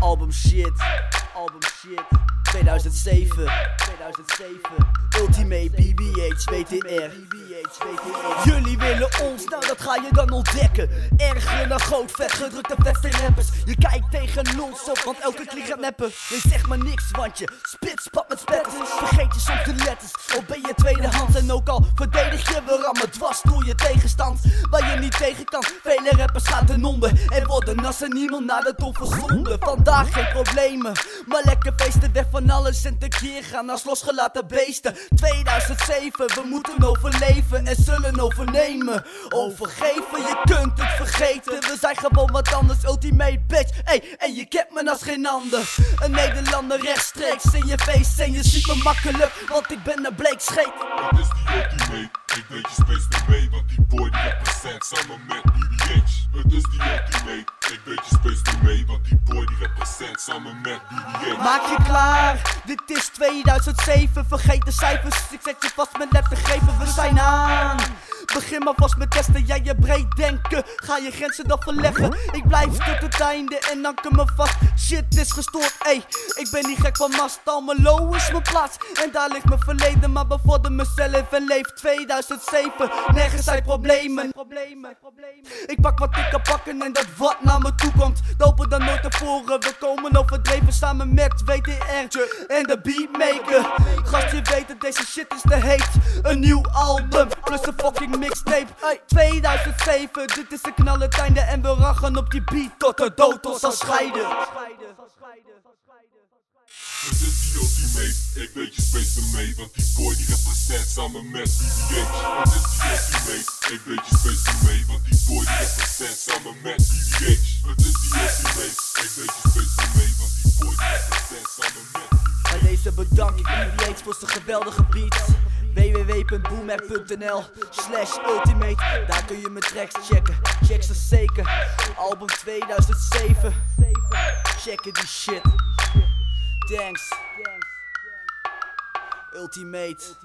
Album shit, album shit. 2007, 2007. Ultimate BBH, WTR. Jullie willen ons, nou dat ga je dan ontdekken. Erger dan groot, vet gedrukte vetste rappers. Je kijkt tegen ons op, want elke klik gaat neppen. Je zegt maar niks, want je spit spat met spetters. Vergeet je soms de letters. Ook al verdedig je, we rammen dwars door je tegenstand. Waar je niet tegen kan, vele rappers gaan ten onder. En worden als er niemand naar de top zonde. Vandaag geen problemen, maar lekker feesten weg van alles en tekeer gaan als losgelaten beesten. 2007, we moeten overleven en zullen overnemen. Overgeven, je kunt het vergeten. We zijn gewoon wat anders, ultimate bitch. Ey, en je kent me als geen ander. Een Nederlander rechtstreeks in je face en je ziet me makkelijk, want ik ben een bleek ultimate, ik weet je space er mee, want die boy die represent samen met BBH. Het is die ultimate, ik weet je space er mee, want die boy die represent samen met BBH. Maak je klaar, dit is 2007, vergeet de cijfers, ik zet je vast met lettergrepen, we zijn aan. Begin maar vast met testen, jij je breed denken, ga je grenzen dan verleggen. Ik blijf tot het einde en anker me vast, shit is gestoord, ey. Ik ben niet gek van mast, Almelo is mijn plaats. En daar ligt mijn verleden, maar bevorder mezelf en leef 2007. Nergens zijn problemen. Ik pak wat ik kan pakken en dat wat naar me toe komt. Dopen dan nooit tevoren, we komen overdreven samen met WTR en de beatmaker. Gast, je weet dat deze shit is te heet. Een nieuw album, plus een fucking mixtape. Hey, 2007, dit is de knal het einde en we rachen op die beat tot de dood ons zal scheiden. Het is die ultimate, ik weet je space mee, want die boy die represent samen met BBH. Het is die ultimate, ik weet je space mee, want die boy die represent samen met BBH. Het is die ultimate, ik weet je space mee, want die boy die represent samen met BBH. Bij deze bedank ik BBH voor zijn geweldige beats www.boomhack.nl slash ultimate. Daar kun je mijn tracks checken, check ze zeker. Album 2007 Checken die shit. Thanks. Ultimate